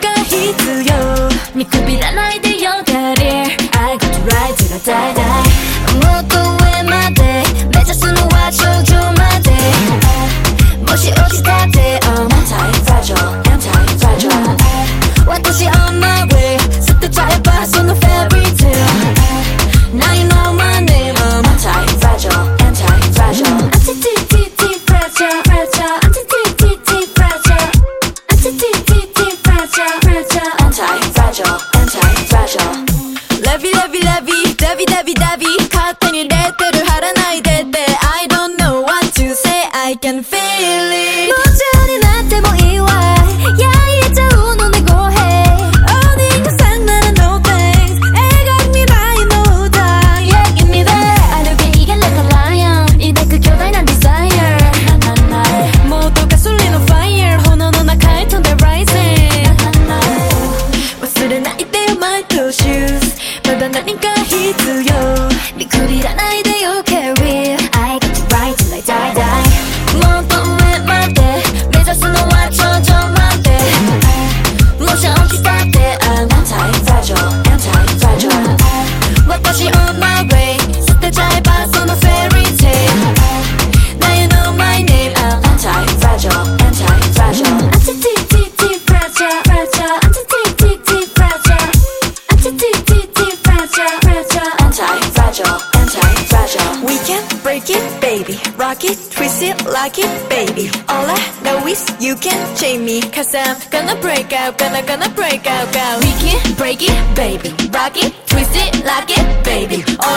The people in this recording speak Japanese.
が必要見くびらないでよキャリ I got t right to the die die もっと上まで目指すのは頂上までもし落ちたってビダビダビ勝手にレッテル貼らないでって I don't know what to say I can feel it 何か必要びくりらないで rock it, twist it like it, baby. All I know is you can't chain me, cause I'm gonna break out, gonna, gonna break out, girl. We can break it, baby. Rock it, twist it like it, baby. All